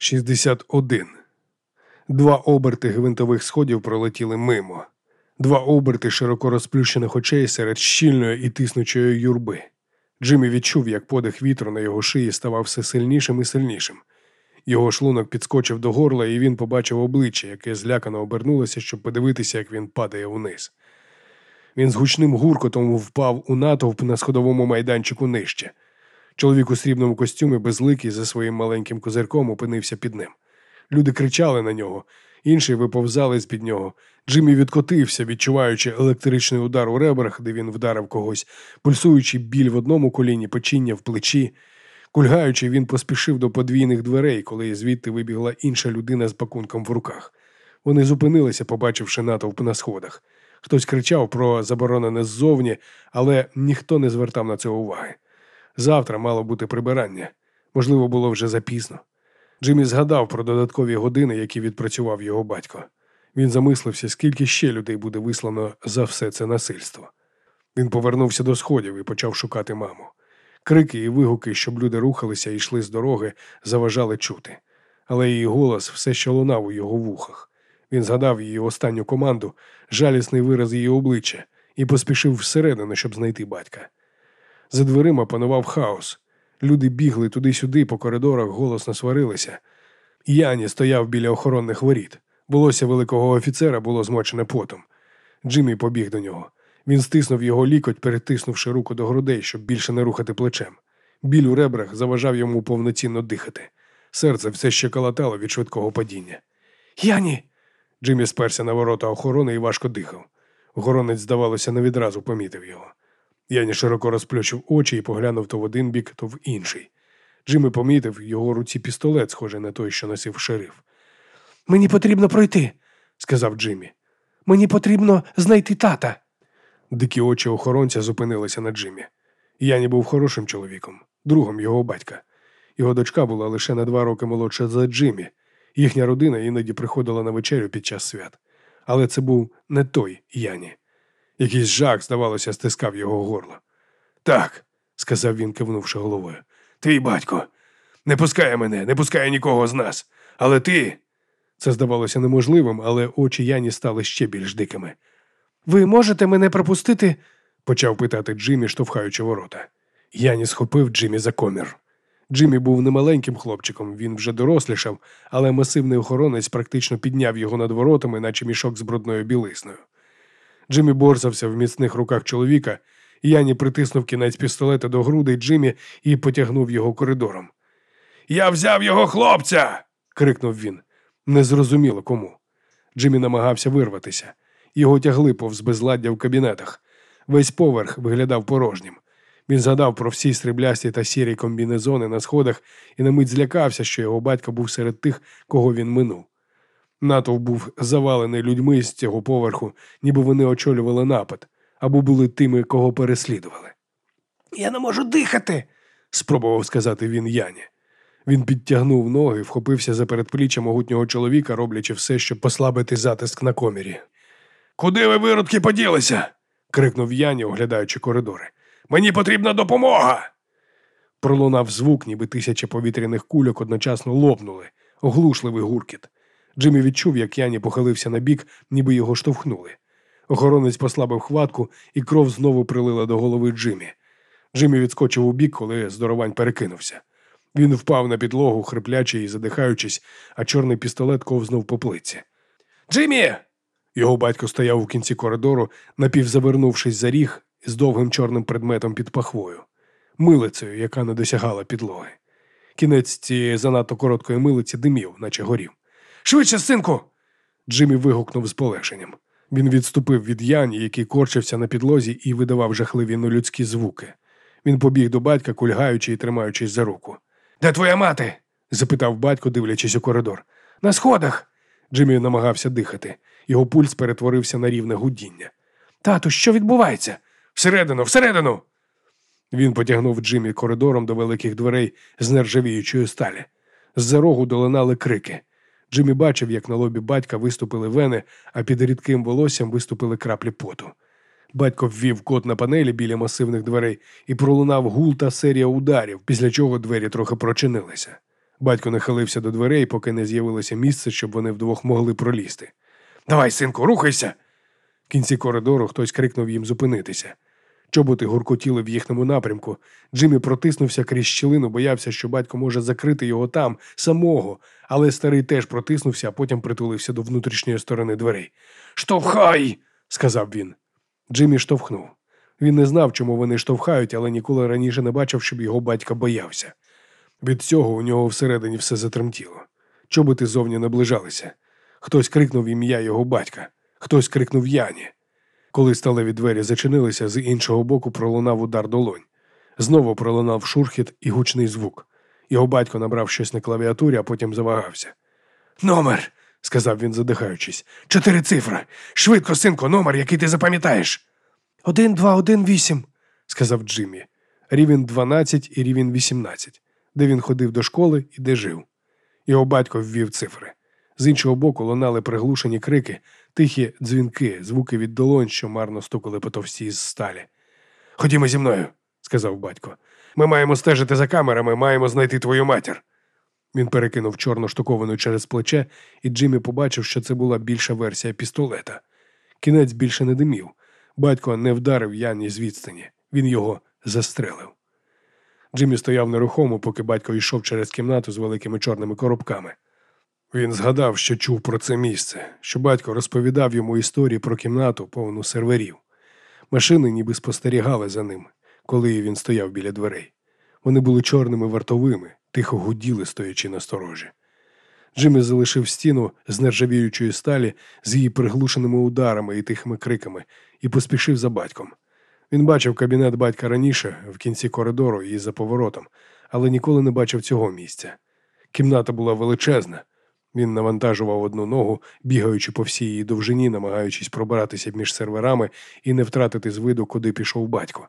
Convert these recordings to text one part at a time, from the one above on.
61. Два оберти гвинтових сходів пролетіли мимо, два оберти широко розплющених очей серед щільної і тиснучої юрби. Джиммі відчув, як подих вітру на його шиї ставав все сильнішим і сильнішим. Його шлунок підскочив до горла, і він побачив обличчя, яке злякано обернулося, щоб подивитися, як він падає вниз. Він з гучним гуркотом впав у натовп на сходовому майданчику нижче. Чоловік у срібному костюмі, безликий за своїм маленьким козирком, опинився під ним. Люди кричали на нього, інші виповзали з під нього. Джиммі відкотився, відчуваючи електричний удар у ребрах, де він вдарив когось, пульсуючи біль в одному коліні, печіння в плечі. Кульгаючи, він поспішив до подвійних дверей, коли звідти вибігла інша людина з пакунком в руках. Вони зупинилися, побачивши натовп на сходах. Хтось кричав про заборонене ззовні, але ніхто не звертав на це уваги. Завтра мало бути прибирання. Можливо, було вже запізно. Джиммі згадав про додаткові години, які відпрацював його батько. Він замислився, скільки ще людей буде вислано за все це насильство. Він повернувся до сходів і почав шукати маму. Крики і вигуки, щоб люди рухалися і йшли з дороги, заважали чути. Але її голос все ще лунав у його вухах. Він згадав її останню команду, жалісний вираз її обличчя, і поспішив всередину, щоб знайти батька. За дверима панував хаос. Люди бігли туди-сюди, по коридорах голосно сварилися. Яні стояв біля охоронних воріт. Волосся великого офіцера було змочене потом. Джиммі побіг до нього. Він стиснув його лікоть, перетиснувши руку до грудей, щоб більше не рухати плечем. Біль у ребрах заважав йому повноцінно дихати. Серце все ще калатало від швидкого падіння. Яні. Джиммі сперся на ворота охорони і важко дихав. Охоронець, здавалося, не відразу помітив його. Яні широко розплющив очі і поглянув то в один бік, то в інший. Джиммі помітив його руці пістолет, схожий на той, що носив шериф. Мені потрібно пройти, сказав Джиммі. Мені потрібно знайти тата. Дикі очі охоронця зупинилися на Джиммі. Яні був хорошим чоловіком, другом його батька. Його дочка була лише на два роки молодша за Джиммі. Їхня родина іноді приходила на вечерю під час свят. Але це був не той Яні. Якийсь жах, здавалося, стискав його горло. Так, сказав він, кивнувши головою. Твій батько. Не пускає мене, не пускає нікого з нас. Але ти. Це здавалося неможливим, але очі Яні стали ще більш дикими. Ви можете мене пропустити? почав питати Джиммі, штовхаючи ворота. Яні схопив Джиммі за комір. Джиммі був немаленьким хлопчиком, він вже дорослішав, але масивний охоронець практично підняв його над воротами, наче мішок з брудною білисною. Джиммі борсався в міцних руках чоловіка, Яні притиснув кінець пістолета до грудей Джиммі і потягнув його коридором. Я взяв його хлопця. крикнув він. Незрозуміло кому. Джиммі намагався вирватися. Його тягли повз безладдя в кабінетах. Весь поверх виглядав порожнім. Він згадав про всі сріблясті та сірі комбінезони на сходах і на мить злякався, що його батько був серед тих, кого він минув. Натовп був завалений людьми з цього поверху, ніби вони очолювали напад або були тими, кого переслідували. Я не можу дихати, спробував сказати він Яні. Він підтягнув ноги, вхопився за передпліччя могутнього чоловіка, роблячи все, щоб послабити затиск на комірі. Куди ви виродки поділися? крикнув Яні, оглядаючи коридори. Мені потрібна допомога. Пролунав звук, ніби тисяча повітряних кульок одночасно лопнули, оглушливий гуркіт. Джиммі відчув, як Яні похилився на бік, ніби його штовхнули. Охоронець послабив хватку, і кров знову прилила до голови Джиммі. Джиммі відскочив у бік, коли здоровань перекинувся. Він впав на підлогу, хриплячи і задихаючись, а чорний пістолет ковзнув по плиці. Джиммі! Його батько стояв у кінці коридору, напівзавернувшись за ріг з довгим чорним предметом під пахвою, милицею, яка не досягала підлоги. Кінець цієї занадто короткої милиці димів, наче горів. Швидше, синку. Джиммі вигукнув з полегшенням. Він відступив від Яні, який корчився на підлозі і видавав жахливі нелюдські звуки. Він побіг до батька, кульгаючи і тримаючись за руку. Де твоя мати? запитав батько, дивлячись у коридор. На сходах. Джиммі намагався дихати. Його пульс перетворився на рівне гудіння. Тату, що відбувається? Всередину, всередину. Він потягнув Джиммі коридором до великих дверей з нержавіючої сталі. З-за рогу долинали крики. Джиммі бачив, як на лобі батька виступили вени, а під рідким волоссям виступили краплі поту. Батько ввів код на панелі біля масивних дверей і пролунав гул та серія ударів, після чого двері трохи прочинилися. Батько нахилився до дверей, поки не з'явилося місце, щоб вони вдвох могли пролізти. Давай, синку, рухайся. В кінці коридору хтось крикнув їм зупинитися. Чоботи гуркотіли в їхньому напрямку. Джиммі протиснувся крізь щілину, боявся, що батько може закрити його там, самого, але старий теж протиснувся, а потім притулився до внутрішньої сторони дверей. Штовхай! сказав він. Джиммі штовхнув. Він не знав, чому вони штовхають, але ніколи раніше не бачив, щоб його батька боявся. Від цього у нього всередині все затремтіло. Чоботи зовні наближалися. Хтось крикнув ім'я його батька, хтось крикнув Яні. Коли сталеві двері зачинилися, з іншого боку пролунав удар долонь. Знову пролунав шурхіт і гучний звук. Його батько набрав щось на клавіатурі, а потім завагався. Номер, сказав він, задихаючись. Чотири цифри. Швидко, синку, номер, який ти запам'ятаєш. Один, два, один, вісім, сказав Джиммі. Рівень 12 і рівень 18, де він ходив до школи і де жив. Його батько ввів цифри. З іншого боку лунали приглушені крики, тихі дзвінки, звуки від долонь, що марно стукали по товсті з сталі. Ходімо зі мною, сказав батько. Ми маємо стежити за камерами, маємо знайти твою матір. Він перекинув чорну штуковину через плече, і Джиммі побачив, що це була більша версія пістолета. Кінець більше не димів. Батько не вдарив Яні з відстані, він його застрелив. Джиммі стояв нерухомо, поки батько йшов через кімнату з великими чорними коробками. Він згадав, що чув про це місце, що батько розповідав йому історії про кімнату, повну серверів. Машини ніби спостерігали за ним, коли він стояв біля дверей. Вони були чорними вартовими, тихо гуділи, стоячи на сторожі. Джиммі залишив стіну з нержавіючої сталі з її приглушеними ударами і тихими криками і поспішив за батьком. Він бачив кабінет батька раніше, в кінці коридору і за поворотом, але ніколи не бачив цього місця. Кімната була величезна. Він навантажував одну ногу, бігаючи по всій її довжині, намагаючись пробиратися між серверами і не втратити з виду, куди пішов батько.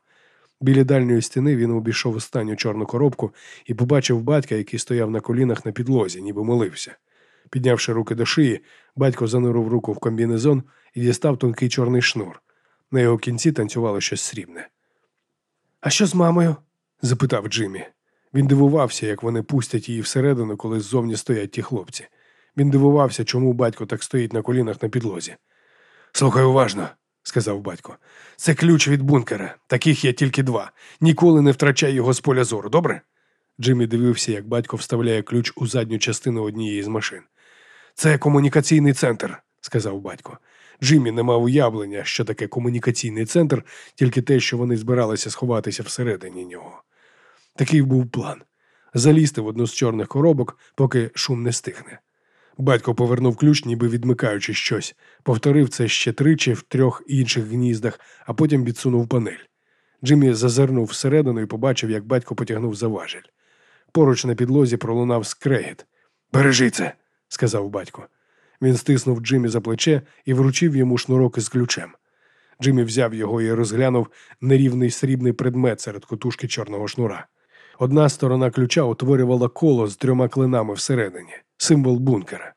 Біля дальньої стіни він обійшов останню чорну коробку і побачив батька, який стояв на колінах на підлозі, ніби молився. Піднявши руки до шиї, батько занурив руку в комбінезон і дістав тонкий чорний шнур. На його кінці танцювало щось срібне. А що з мамою? запитав Джиммі. Він дивувався, як вони пустять її всередину, коли ззовні стоять ті хлопці. Він дивувався, чому батько так стоїть на колінах на підлозі. Слухай уважно, сказав батько. Це ключ від бункера. Таких є тільки два. Ніколи не втрачай його з поля зору, добре? Джиммі дивився, як батько вставляє ключ у задню частину однієї з машин. Це комунікаційний центр, сказав батько. Джиммі не мав уявлення, що таке комунікаційний центр, тільки те, що вони збиралися сховатися всередині нього. Такий був план залізти в одну з чорних коробок, поки шум не стихне. Батько повернув ключ, ніби відмикаючи щось, повторив це ще тричі в трьох інших гніздах, а потім відсунув панель. Джиммі зазирнув всередину і побачив, як батько потягнув за важіль. Поруч на підлозі пролунав скрегіт. Бережи це, сказав батько. Він стиснув Джиммі за плече і вручив йому шнурок із ключем. Джиммі взяв його і розглянув нерівний срібний предмет серед котушки чорного шнура. Одна сторона ключа утворювала коло з трьома клинами всередині, символ бункера.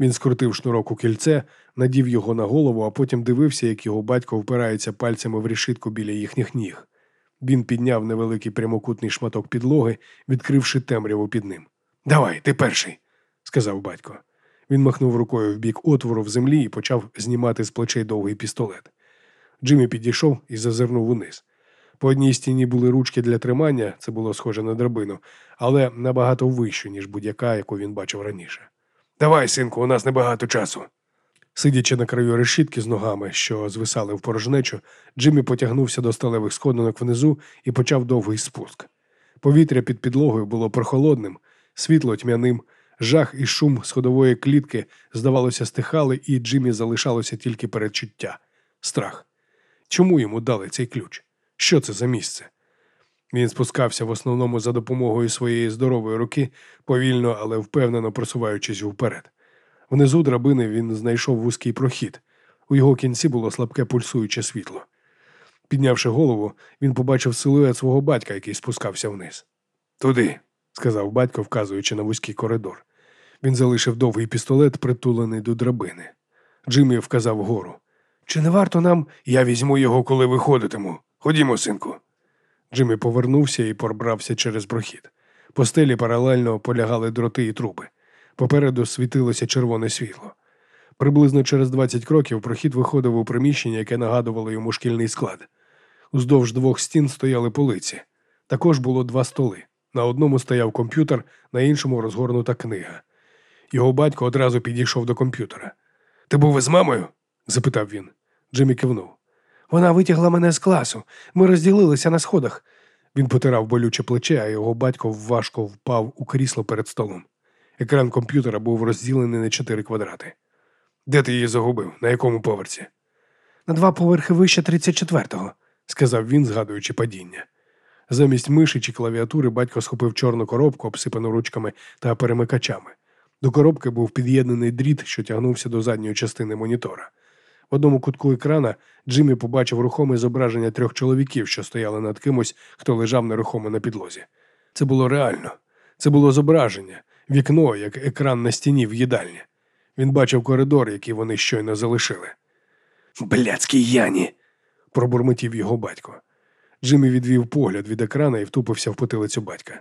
Він скрутив шнурок у кільце, надів його на голову, а потім дивився, як його батько впирається пальцями в решітку біля їхніх ніг. Він підняв невеликий прямокутний шматок підлоги, відкривши темряву під ним. Давай, ти перший, сказав батько. Він махнув рукою в бік отвору в землі і почав знімати з плечей довгий пістолет. Джиммі підійшов і зазирнув униз. По одній стіні були ручки для тримання, це було схоже на драбину, але набагато вищу, ніж будь-яка, яку він бачив раніше. Давай, синку, у нас небагато часу. Сидячи на краю решітки з ногами, що звисали в порожнечу, Джиммі потягнувся до сталевих сходинок внизу і почав довгий спуск. Повітря під підлогою було прохолодним, світло тьмяним, жах і шум сходової клітки, здавалося, стихали, і Джиммі залишалося тільки передчуття страх. Чому йому дали цей ключ? Що це за місце? Він спускався в основному за допомогою своєї здорової руки, повільно, але впевнено просуваючись вперед. Внизу драбини він знайшов вузький прохід. У його кінці було слабке пульсуюче світло. Піднявши голову, він побачив силует свого батька, який спускався вниз. Туди, сказав батько, вказуючи на вузький коридор. Він залишив довгий пістолет, притулений до драбини. Джиммі вказав вгору. Чи не варто нам? Я візьму його, коли виходитиму. Ходімо, синку. Джиммі повернувся і пробрався через прохід. По стелі паралельно полягали дроти і труби. Попереду світилося червоне світло. Приблизно через 20 кроків прохід виходив у приміщення, яке нагадувало йому шкільний склад. Уздовж двох стін стояли полиці. Також було два столи. На одному стояв комп'ютер, на іншому розгорнута книга. Його батько одразу підійшов до комп'ютера. Ти був із мамою? запитав він. Джиммі кивнув. Вона витягла мене з класу. Ми розділилися на сходах. Він потирав болюче плече, а його батько важко впав у крісло перед столом. Екран комп'ютера був розділений на чотири квадрати. Де ти її загубив? На якому поверсі? На два поверхи вище 34-го, сказав він, згадуючи падіння. Замість миші чи клавіатури батько схопив чорну коробку, обсипану ручками та перемикачами. До коробки був під'єднаний дріт, що тягнувся до задньої частини монітора. В одному кутку екрана Джиммі побачив рухоме зображення трьох чоловіків, що стояли над кимось, хто лежав нерухомо на підлозі. Це було реально. Це було зображення, вікно, як екран на стіні в їдальні. Він бачив коридор, який вони щойно залишили. Блядський Яні. пробурмотів його батько. Джиммі відвів погляд від екрана і втупився в потилицю батька.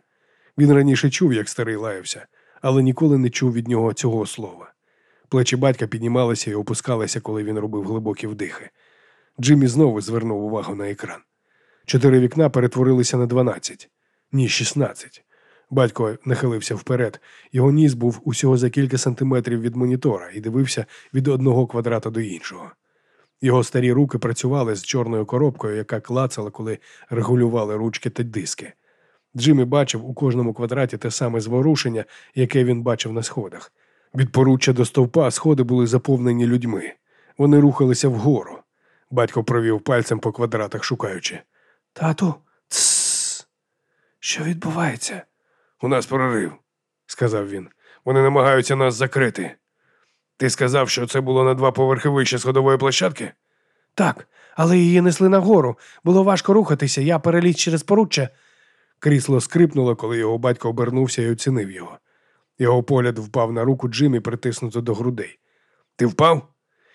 Він раніше чув, як старий лаявся, але ніколи не чув від нього цього слова. Плечі батька піднімалися і опускалися, коли він робив глибокі вдихи. Джиммі знову звернув увагу на екран. Чотири вікна перетворилися на дванадцять, ні, шістнадцять. Батько нахилився вперед. Його ніс був усього за кілька сантиметрів від монітора і дивився від одного квадрата до іншого. Його старі руки працювали з чорною коробкою, яка клацала, коли регулювали ручки та диски. Джиммі бачив у кожному квадраті те саме зворушення, яке він бачив на сходах. Від поруччя до стовпа сходи були заповнені людьми. Вони рухалися вгору. Батько провів пальцем по квадратах, шукаючи. Тату, тсс. Що відбувається? У нас прорив, сказав він. Вони намагаються нас закрити. Ти сказав, що це було на два поверхи вище сходової площадки? Так, але її несли нагору. Було важко рухатися, я переліз через поруччя. Крісло скрипнуло, коли його батько обернувся і оцінив його. Його погляд впав на руку Джиммі, притиснуто до грудей. Ти впав?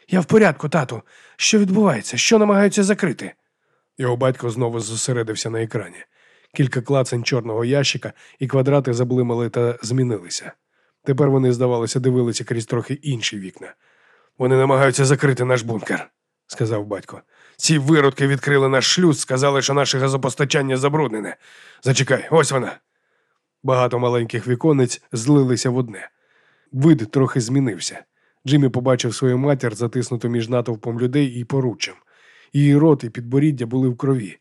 Я в порядку, тату. Що відбувається? Що намагаються закрити? Його батько знову зосередився на екрані. Кілька клацань чорного ящика, і квадрати заблимали та змінилися. Тепер вони, здавалося, дивилися крізь трохи інші вікна. Вони намагаються закрити наш бункер, сказав батько. Ці виродки відкрили наш шлюз, сказали, що наше газопостачання забруднене. Зачекай, ось вона. Багато маленьких віконець злилися в одне. Вид трохи змінився. Джиммі побачив свою матір, затиснуту між натовпом людей і поруччям. Її рот і підборіддя були в крові.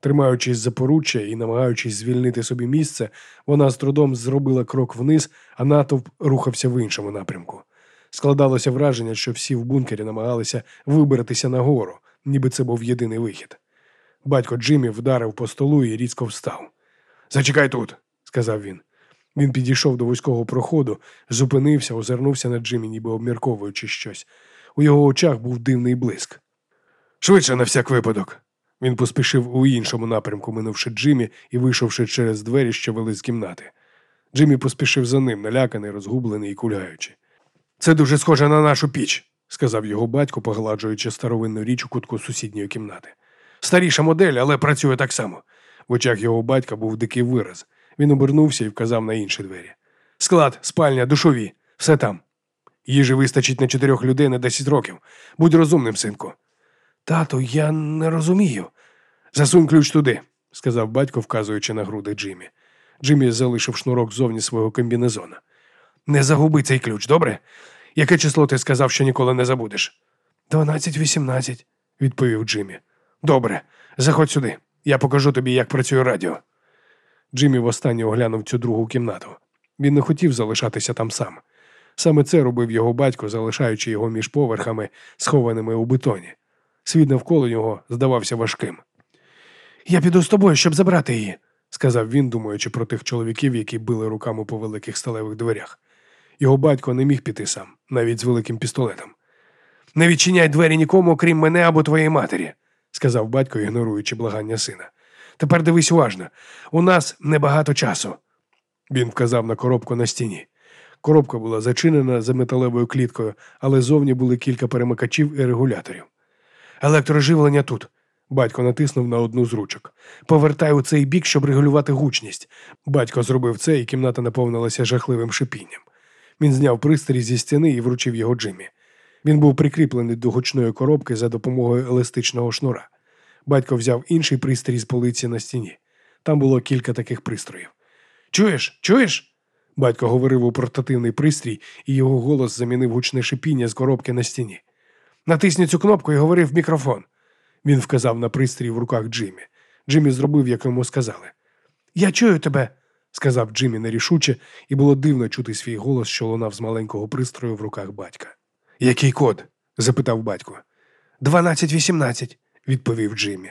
Тримаючись за поруччя і намагаючись звільнити собі місце, вона з трудом зробила крок вниз, а натовп рухався в іншому напрямку. Складалося враження, що всі в бункері намагалися вибратися нагору, ніби це був єдиний вихід. Батько Джиммі вдарив по столу і різко встав. Зачекай тут, сказав він. Він підійшов до вузького проходу, зупинився, озирнувся на Джиммі, ніби обмірковуючи щось. У його очах був дивний блиск. Швидше на всяк випадок. Він поспішив у іншому напрямку, минувши Джиммі і вийшовши через двері, що вели з кімнати. Джиммі поспішив за ним, наляканий, розгублений і кульгаючи. Це дуже схоже на нашу піч, сказав його батько, погладжуючи старовинну річ у кутку сусідньої кімнати. Старіша модель, але працює так само. В очах його батька був дикий вираз. Він обернувся і вказав на інші двері. Склад, спальня, душові, все там. Їжі вистачить на чотирьох людей на десять років. Будь розумним, синку. Тату, я не розумію. Засунь ключ туди, сказав батько, вказуючи на груди Джиммі. Джиммі залишив шнурок зовні свого комбінезона. Не загуби цей ключ, добре? Яке число ти сказав, що ніколи не забудеш? Дванадцять вісімнадцять, відповів Джиммі. Добре, заходь сюди. Я покажу тобі, як працює радіо. Джиммі востаннє оглянув цю другу кімнату. Він не хотів залишатися там сам. Саме це робив його батько, залишаючи його між поверхами, схованими у бетоні. Світ навколо нього здавався важким. Я піду з тобою, щоб забрати її, сказав він, думаючи про тих чоловіків, які били руками по великих сталевих дверях. Його батько не міг піти сам, навіть з великим пістолетом. Не відчиняй двері нікому, окрім мене або твоєї матері, сказав батько, ігноруючи благання сина. Тепер дивись уважно. У нас небагато часу. Він вказав на коробку на стіні. Коробка була зачинена за металевою кліткою, але зовні були кілька перемикачів і регуляторів. Електроживлення тут. Батько натиснув на одну з ручок. Повертай у цей бік, щоб регулювати гучність. Батько зробив це, і кімната наповнилася жахливим шипінням. Він зняв пристрій зі стіни і вручив його Джиммі. Він був прикріплений до гучної коробки за допомогою еластичного шнура. Батько взяв інший пристрій з полиці на стіні. Там було кілька таких пристроїв. Чуєш, чуєш? Батько говорив у портативний пристрій, і його голос замінив гучне шипіння з коробки на стіні. Натисні цю кнопку і говори в мікрофон. Він вказав на пристрій в руках Джиммі. Джиммі зробив, як йому сказали. Я чую тебе, сказав Джиммі нерішуче, і було дивно чути свій голос, що лунав з маленького пристрою в руках батька. Який код? запитав батько. Дванадцять вісімнадцять, відповів Джиммі.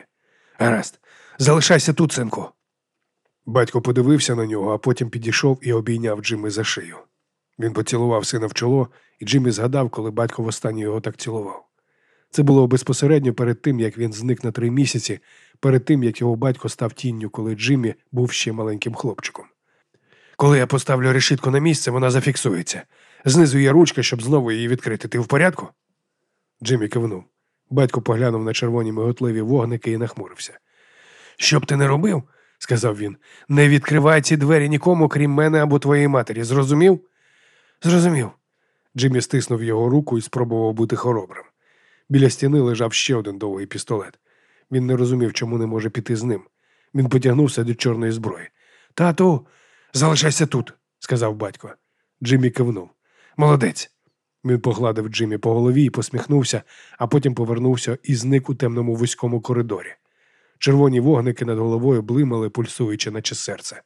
Гаразд, залишайся тут, синку. Батько подивився на нього, а потім підійшов і обійняв Джиммі за шию. Він поцілував сина в чоло, і Джиммі згадав, коли батько востаннє його так цілував. Це було безпосередньо перед тим, як він зник на три місяці, перед тим, як його батько став тінню, коли Джиммі був ще маленьким хлопчиком. Коли я поставлю решітку на місце, вона зафіксується. Знизу є ручка, щоб знову її відкрити. Ти в порядку? Джиммі кивнув. Батько поглянув на червоні миготливі вогники і нахмурився. Що б ти не робив, сказав він, не відкривай ці двері нікому, крім мене або твоєї матері. Зрозумів? Зрозумів. Джиммі стиснув його руку і спробував бути хоробрим. Біля стіни лежав ще один довгий пістолет. Він не розумів, чому не може піти з ним. Він потягнувся до чорної зброї. Тату, залишайся тут, сказав батько. Джиммі кивнув. Молодець. Він погладив Джиммі по голові і посміхнувся, а потім повернувся і зник у темному вузькому коридорі. Червоні вогники над головою блимали, пульсуючи, наче серце.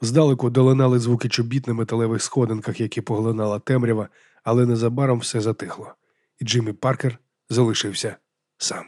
Здалеку долинали звуки чобіт на металевих сходинках, які поглинала темрява, але незабаром все затихло, і Джиммі Паркер залишився сам.